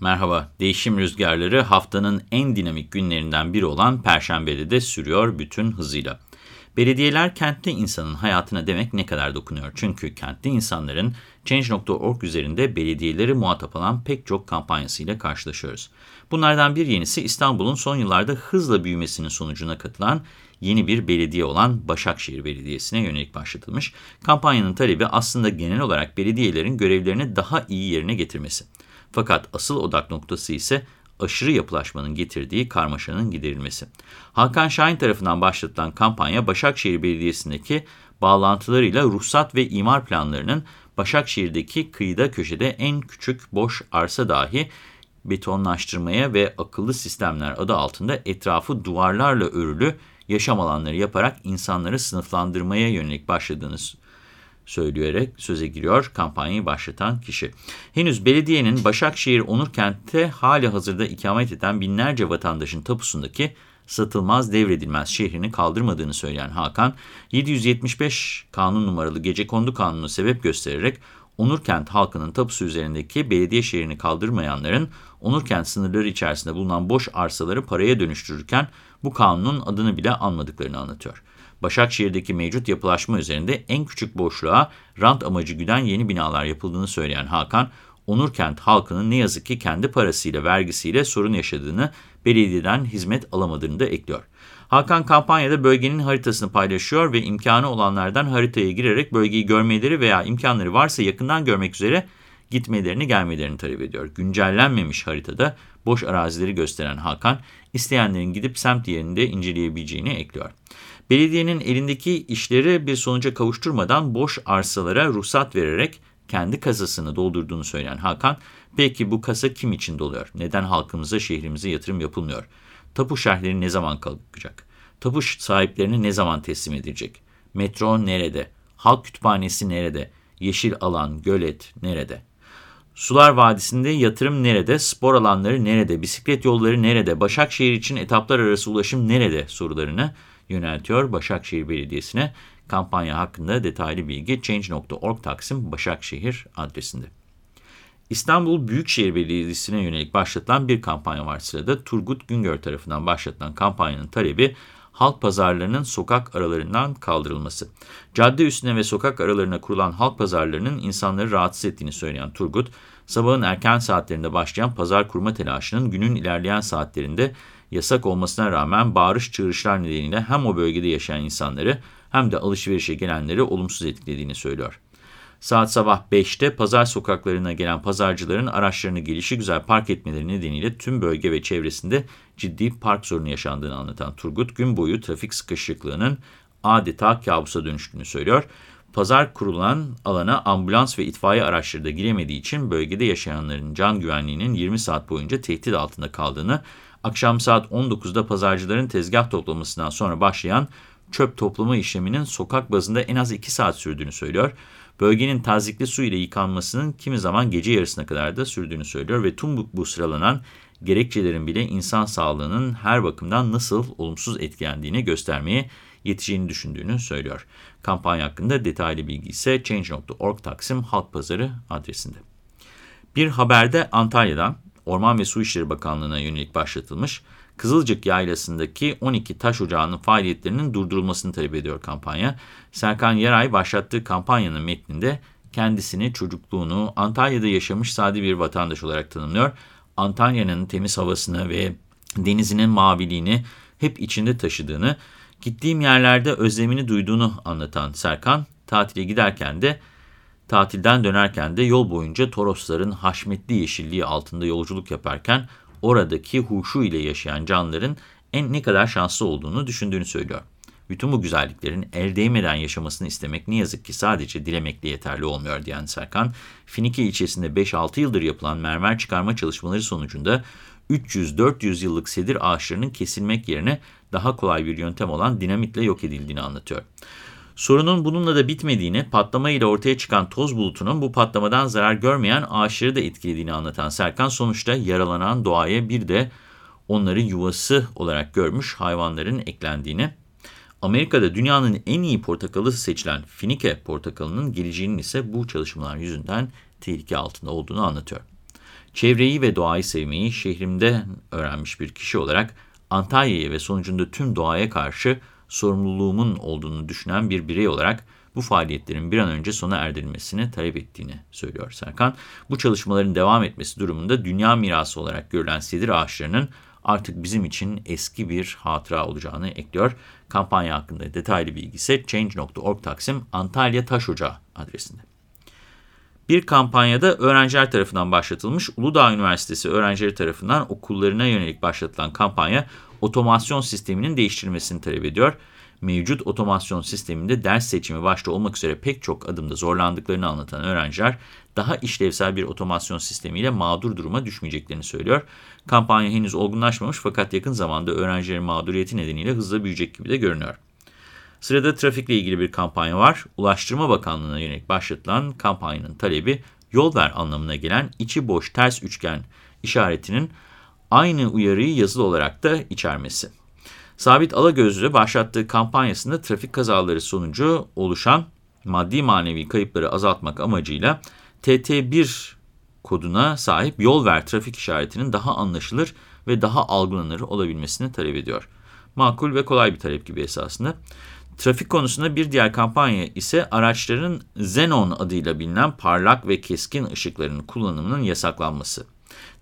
Merhaba, değişim rüzgarları haftanın en dinamik günlerinden biri olan Perşembe'de de sürüyor bütün hızıyla. Belediyeler kentli insanın hayatına demek ne kadar dokunuyor? Çünkü kentli insanların Change.org üzerinde belediyeleri muhatap alan pek çok kampanyasıyla karşılaşıyoruz. Bunlardan bir yenisi İstanbul'un son yıllarda hızla büyümesinin sonucuna katılan yeni bir belediye olan Başakşehir Belediyesi'ne yönelik başlatılmış. Kampanyanın talebi aslında genel olarak belediyelerin görevlerini daha iyi yerine getirmesi. Fakat asıl odak noktası ise aşırı yapılaşmanın getirdiği karmaşanın giderilmesi. Hakan Şahin tarafından başlatılan kampanya Başakşehir Belediyesi'ndeki bağlantılarıyla ruhsat ve imar planlarının Başakşehir'deki kıyıda köşede en küçük boş arsa dahi betonlaştırmaya ve akıllı sistemler adı altında etrafı duvarlarla örülü yaşam alanları yaparak insanları sınıflandırmaya yönelik başladığınız söyleyerek söze giriyor kampanyayı başlatan kişi. Henüz belediyenin Başakşehir Onurkent'te hali hazırda ikamet eden binlerce vatandaşın tapusundaki satılmaz devredilmez şehrini kaldırmadığını söyleyen Hakan, 775 kanun numaralı gece kondu kanunu sebep göstererek Onurkent halkının tapusu üzerindeki belediye şehrini kaldırmayanların Onurkent sınırları içerisinde bulunan boş arsaları paraya dönüştürürken bu kanunun adını bile anmadıklarını anlatıyor. Başakşehir'deki mevcut yapılaşma üzerinde en küçük boşluğa rant amacı güden yeni binalar yapıldığını söyleyen Hakan, Onurkent halkının ne yazık ki kendi parasıyla, vergisiyle sorun yaşadığını, belediyeden hizmet alamadığını da ekliyor. Hakan kampanyada bölgenin haritasını paylaşıyor ve imkanı olanlardan haritaya girerek bölgeyi görmeleri veya imkanları varsa yakından görmek üzere gitmelerini gelmelerini talep ediyor. Güncellenmemiş haritada boş arazileri gösteren Hakan, isteyenlerin gidip semt yerinde inceleyebileceğini ekliyor. Belediyenin elindeki işleri bir sonuca kavuşturmadan boş arsalara ruhsat vererek kendi kasasını doldurduğunu söyleyen Hakan, peki bu kasa kim için doluyor? Neden halkımıza, şehrimize yatırım yapılmıyor? Tapu şerhleri ne zaman kalkacak? Tapu sahiplerine ne zaman teslim edilecek? Metro nerede? Halk kütüphanesi nerede? Yeşil alan, gölet nerede? Sular Vadisi'nde yatırım nerede? Spor alanları nerede? Bisiklet yolları nerede? Başakşehir için etaplar arası ulaşım nerede? sorularını yöneltiyor Başakşehir Belediyesi'ne. Kampanya hakkında detaylı bilgi change.org Taksim Başakşehir adresinde. İstanbul Büyükşehir Belediyesi'ne yönelik başlatılan bir kampanya var sırada. Turgut Güngör tarafından başlatılan kampanyanın talebi halk pazarlarının sokak aralarından kaldırılması. Cadde üstüne ve sokak aralarına kurulan halk pazarlarının insanları rahatsız ettiğini söyleyen Turgut, sabahın erken saatlerinde başlayan pazar kurma telaşının günün ilerleyen saatlerinde yasak olmasına rağmen bağırış çığırışlar nedeniyle hem o bölgede yaşayan insanları hem de alışverişe gelenleri olumsuz etkilediğini söylüyor. Saat sabah 5'te pazar sokaklarına gelen pazarcıların araçlarını gelişi güzel park etmeleri nedeniyle tüm bölge ve çevresinde ciddi park sorunu yaşandığını anlatan Turgut, gün boyu trafik sıkışıklığının adeta kabusa dönüştüğünü söylüyor. Pazar kurulan alana ambulans ve itfaiye araçları da giremediği için bölgede yaşayanların can güvenliğinin 20 saat boyunca tehdit altında kaldığını, akşam saat 19'da pazarcıların tezgah toplamasından sonra başlayan çöp toplama işleminin sokak bazında en az 2 saat sürdüğünü söylüyor. Bölgenin tazikli su ile yıkanmasının kimi zaman gece yarısına kadar da sürdüğünü söylüyor ve tüm bu, sıralanan gerekçelerin bile insan sağlığının her bakımdan nasıl olumsuz etkilendiğini göstermeye yeteceğini düşündüğünü söylüyor. Kampanya hakkında detaylı bilgi ise change.org Taksim Halk Pazarı adresinde. Bir haberde Antalya'dan Orman ve Su İşleri Bakanlığı'na yönelik başlatılmış Kızılcık Yaylası'ndaki 12 taş ocağının faaliyetlerinin durdurulmasını talep ediyor kampanya. Serkan Yaray başlattığı kampanyanın metninde kendisini, çocukluğunu Antalya'da yaşamış sade bir vatandaş olarak tanımlıyor. Antalya'nın temiz havasını ve denizinin maviliğini hep içinde taşıdığını, gittiğim yerlerde özlemini duyduğunu anlatan Serkan, tatile giderken de Tatilden dönerken de yol boyunca Torosların haşmetli yeşilliği altında yolculuk yaparken oradaki huşu ile yaşayan canlıların en ne kadar şanslı olduğunu düşündüğünü söylüyor. Bütün bu güzelliklerin el değmeden yaşamasını istemek ne yazık ki sadece dilemekle yeterli olmuyor diyen Serkan, Finike ilçesinde 5-6 yıldır yapılan mermer çıkarma çalışmaları sonucunda 300-400 yıllık sedir ağaçlarının kesilmek yerine daha kolay bir yöntem olan dinamitle yok edildiğini anlatıyor. Sorunun bununla da bitmediğini, patlama ile ortaya çıkan toz bulutunun bu patlamadan zarar görmeyen ağaçları da etkilediğini anlatan Serkan, sonuçta yaralanan doğaya bir de onları yuvası olarak görmüş hayvanların eklendiğini, Amerika'da dünyanın en iyi portakalı seçilen Finike portakalının geleceğinin ise bu çalışmalar yüzünden tehlike altında olduğunu anlatıyor. Çevreyi ve doğayı sevmeyi şehrimde öğrenmiş bir kişi olarak Antalya'ya ve sonucunda tüm doğaya karşı sorumluluğumun olduğunu düşünen bir birey olarak bu faaliyetlerin bir an önce sona erdirilmesini talep ettiğini söylüyor Serkan. Bu çalışmaların devam etmesi durumunda dünya mirası olarak görülen sedir ağaçlarının artık bizim için eski bir hatıra olacağını ekliyor. Kampanya hakkında detaylı bilgi ise change.org Taksim Antalya Taş Ocağı adresinde. Bir kampanyada öğrenciler tarafından başlatılmış, Uludağ Üniversitesi öğrencileri tarafından okullarına yönelik başlatılan kampanya otomasyon sisteminin değiştirilmesini talep ediyor. Mevcut otomasyon sisteminde ders seçimi başta olmak üzere pek çok adımda zorlandıklarını anlatan öğrenciler daha işlevsel bir otomasyon sistemiyle mağdur duruma düşmeyeceklerini söylüyor. Kampanya henüz olgunlaşmamış fakat yakın zamanda öğrencilerin mağduriyeti nedeniyle hızla büyüyecek gibi de görünüyor. Sırada trafikle ilgili bir kampanya var. Ulaştırma Bakanlığı'na yönelik başlatılan kampanyanın talebi yol ver anlamına gelen içi boş ters üçgen işaretinin aynı uyarıyı yazılı olarak da içermesi. Sabit Alagözlü başlattığı kampanyasında trafik kazaları sonucu oluşan maddi manevi kayıpları azaltmak amacıyla TT1 koduna sahip yol ver trafik işaretinin daha anlaşılır ve daha algılanır olabilmesini talep ediyor. Makul ve kolay bir talep gibi esasında. Trafik konusunda bir diğer kampanya ise araçların Xenon adıyla bilinen parlak ve keskin ışıkların kullanımının yasaklanması.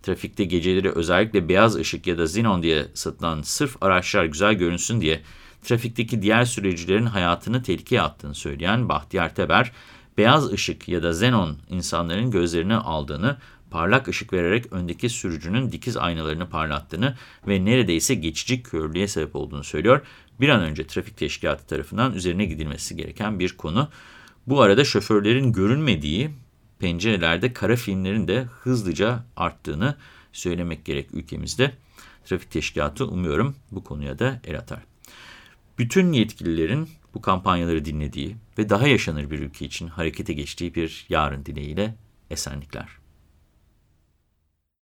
Trafikte geceleri özellikle beyaz ışık ya da Xenon diye satılan sırf araçlar güzel görünsün diye trafikteki diğer sürücülerin hayatını tehlikeye attığını söyleyen Bahtiyar Teber, beyaz ışık ya da Xenon insanların gözlerini aldığını, parlak ışık vererek öndeki sürücünün dikiz aynalarını parlattığını ve neredeyse geçici körlüğe sebep olduğunu söylüyor. Bir an önce trafik teşkilatı tarafından üzerine gidilmesi gereken bir konu. Bu arada şoförlerin görünmediği pencerelerde kara filmlerin de hızlıca arttığını söylemek gerek ülkemizde. Trafik teşkilatı umuyorum bu konuya da el atar. Bütün yetkililerin bu kampanyaları dinlediği ve daha yaşanır bir ülke için harekete geçtiği bir yarın dileğiyle esenlikler.